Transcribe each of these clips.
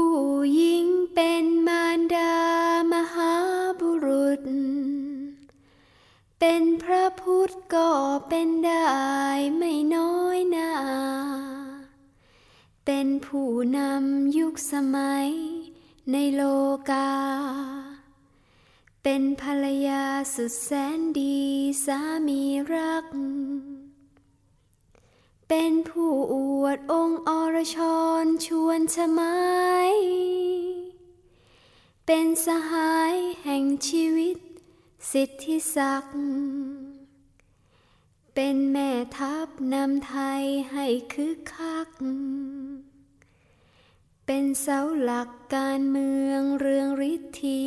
ผู้หญิงเป็นมารดามหาบุรุษ เป็นพระพุทธก็เป็นได้ไม่น้อยนาเป็นผู้นำยุคสมัยในโลกา เป็นภรรยาสุดแสนดีสามีรัก เป็นผู้อวดองค์อรชรชวนชมายเป็นสหายแห่งชีวิต สิทธิศักดิ์เป็นแม่ทัพนำไทยให้คึกคัก เป็นเสาหลักการเมืองเรืองฤทธี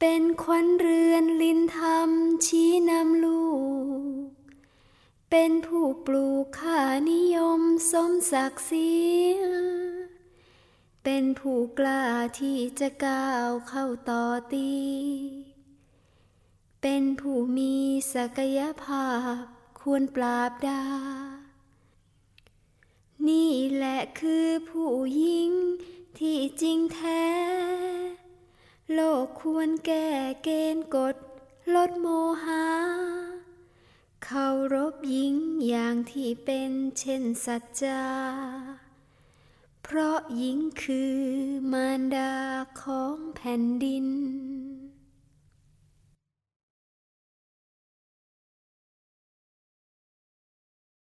เป็นขวัญเรือนลินธรรมชี้นำลูก เป็นผู้ปลูกค่านิยมสมศักดิ์ศรีเป็นผู้กล้าที่จะก้าวเข้าต่อตี เป็นผู้มีศักยภาพควรปราบดา นี่แหละคือผู้หญิงที่จริงแท้ โลกควรแก้เกณฑ์กฎลดโมหะ เคารพหญิงอย่างที่เป็นเช่นสัจจา เพราะหญิงคือมารดาของแผ่นดิน